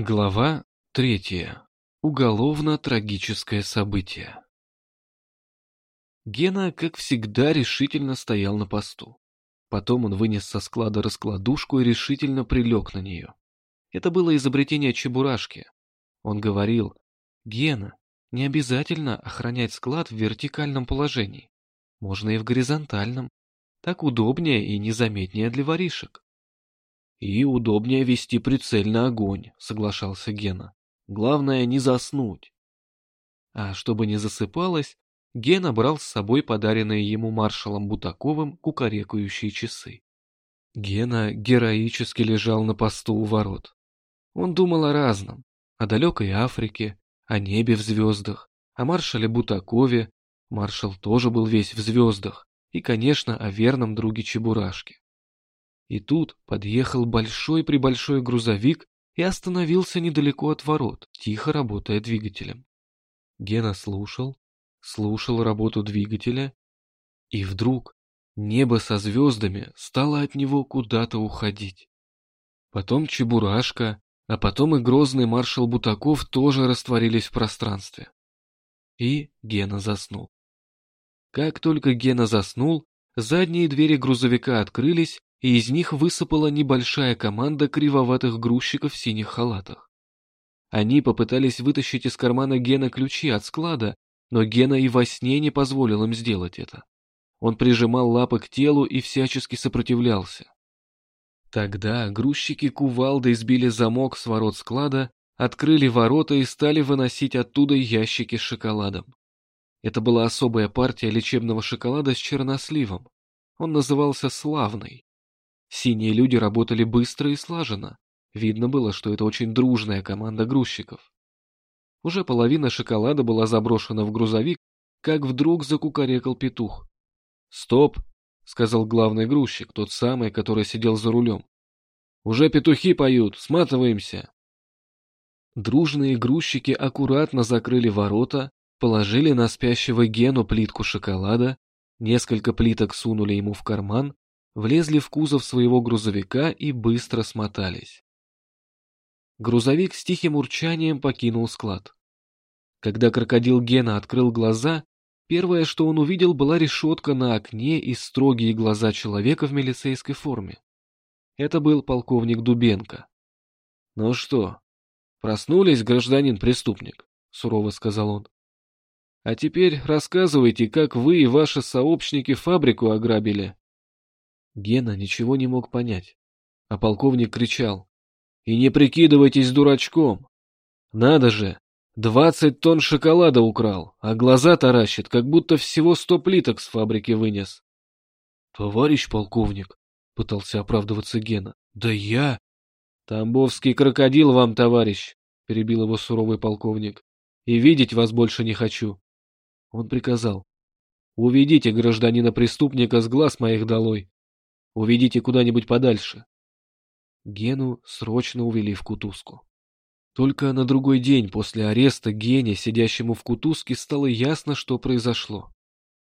Глава третья. Уголовно-трагическое событие. Гена, как всегда, решительно стоял на посту. Потом он вынес со склада раскладушку и решительно прилег на нее. Это было изобретение Чебурашки. Он говорил, «Гена, не обязательно охранять склад в вертикальном положении. Можно и в горизонтальном. Так удобнее и незаметнее для воришек». «И удобнее вести прицель на огонь», — соглашался Гена. «Главное, не заснуть». А чтобы не засыпалось, Гена брал с собой подаренные ему маршалом Бутаковым кукарекающие часы. Гена героически лежал на посту у ворот. Он думал о разном, о далекой Африке, о небе в звездах, о маршале Бутакове, маршал тоже был весь в звездах, и, конечно, о верном друге Чебурашке. И тут подъехал большой-пребольшой грузовик и остановился недалеко от ворот, тихо работая двигателем. Гена слушал, слушал работу двигателя, и вдруг небо со звездами стало от него куда-то уходить. Потом Чебурашка, а потом и грозный маршал Бутаков тоже растворились в пространстве. И Гена заснул. Как только Гена заснул, задние двери грузовика открылись, и из них высыпала небольшая команда кривоватых грузчиков в синих халатах. Они попытались вытащить из кармана Гена ключи от склада, но Гена и во сне не позволил им сделать это. Он прижимал лапы к телу и всячески сопротивлялся. Тогда грузчики кувалдой сбили замок с ворот склада, открыли ворота и стали выносить оттуда ящики с шоколадом. Это была особая партия лечебного шоколада с черносливом. Он назывался «Славный». Синие люди работали быстро и слаженно. Видно было, что это очень дружная команда грузчиков. Уже половина шоколада была заброшена в грузовик, как вдруг закукарекал петух. «Стоп!» — сказал главный грузчик, тот самый, который сидел за рулем. «Уже петухи поют, сматываемся!» Дружные грузчики аккуратно закрыли ворота, положили на спящего Гену плитку шоколада, несколько плиток сунули ему в карман, влезли в кузов своего грузовика и быстро смотались. Грузовик с тихим урчанием покинул склад. Когда крокодил Гена открыл глаза, первое, что он увидел, была решетка на окне и строгие глаза человека в милицейской форме. Это был полковник Дубенко. «Ну что, проснулись, гражданин-преступник?» — сурово сказал он. «А теперь рассказывайте, как вы и ваши сообщники фабрику ограбили». Гена ничего не мог понять. А полковник кричал. «И не прикидывайтесь дурачком! Надо же! Двадцать тонн шоколада украл, а глаза таращит, как будто всего сто плиток с фабрики вынес!» «Товарищ полковник!» — пытался оправдываться Гена. «Да я...» «Тамбовский крокодил вам, товарищ!» — перебил его суровый полковник. «И видеть вас больше не хочу!» Он приказал. «Уведите гражданина-преступника с глаз моих долой!» Уведите куда-нибудь подальше. Гену срочно увели в кутузку. Только на другой день после ареста Гене, сидящему в кутузке, стало ясно, что произошло.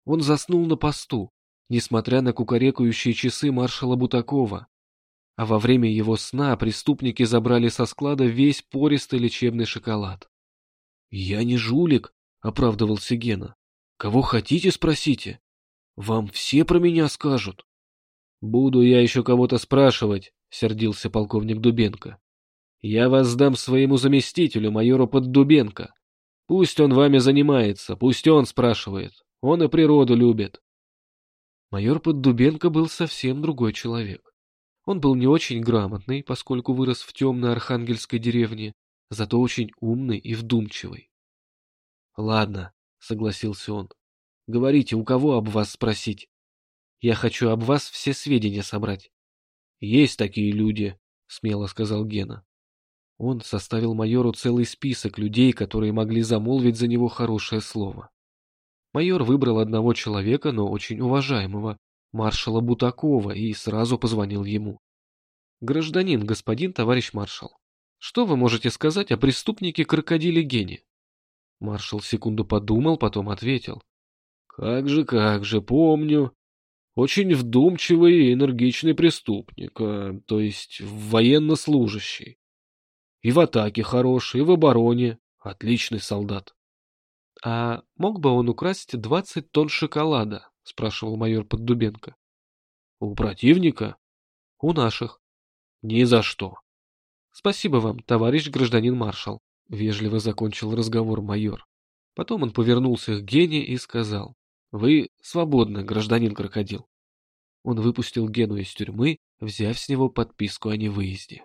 Он заснул на посту, несмотря на кукарекающие часы маршала Бутакова. А во время его сна преступники забрали со склада весь пористый лечебный шоколад. «Я не жулик», — оправдывался Гена. «Кого хотите, спросите. Вам все про меня скажут». «Буду я еще кого-то спрашивать», — сердился полковник Дубенко. «Я вас сдам своему заместителю, майору Поддубенко. Пусть он вами занимается, пусть он спрашивает. Он и природу любит». Майор Поддубенко был совсем другой человек. Он был не очень грамотный, поскольку вырос в темной архангельской деревне, зато очень умный и вдумчивый. «Ладно», — согласился он, — «говорите, у кого об вас спросить?» Я хочу об вас все сведения собрать. Есть такие люди, смело сказал Гена. Он составил майору целый список людей, которые могли замолвить за него хорошее слово. Майор выбрал одного человека, но очень уважаемого, маршала Бутакова, и сразу позвонил ему. «Гражданин, господин товарищ маршал, что вы можете сказать о преступнике крокодиле Гене?» Маршал секунду подумал, потом ответил. «Как же, как же, помню. Очень вдумчивый и энергичный преступник, а, то есть военнослужащий. И в атаке хороший, и в обороне. Отличный солдат. — А мог бы он украсть двадцать тонн шоколада? — спрашивал майор Поддубенко. — У противника? — У наших. — Ни за что. — Спасибо вам, товарищ гражданин маршал, — вежливо закончил разговор майор. Потом он повернулся к Гене и сказал. — Вы свободны, гражданин крокодил. Он выпустил Гену из тюрьмы, взяв с него подписку о невыезде.